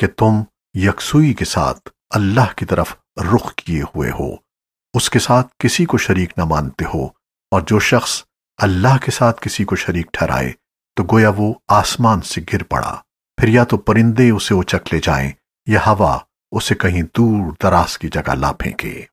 کہ تم یکسوئی کے ساتھ اللہ کی طرف رخ کیے ہوئے ہو۔ اس کے ساتھ کسی کو شریک نہ مانتے ہو۔ اور جو شخص اللہ کے ساتھ کسی کو شریک ٹھہرائے، تو گویا وہ آسمان سے گر پڑا۔ پھر یا تو پرندے اسے اچک لے جائیں، یا ہوا اسے کہیں دور دراز کی جگہ لا پھینکے۔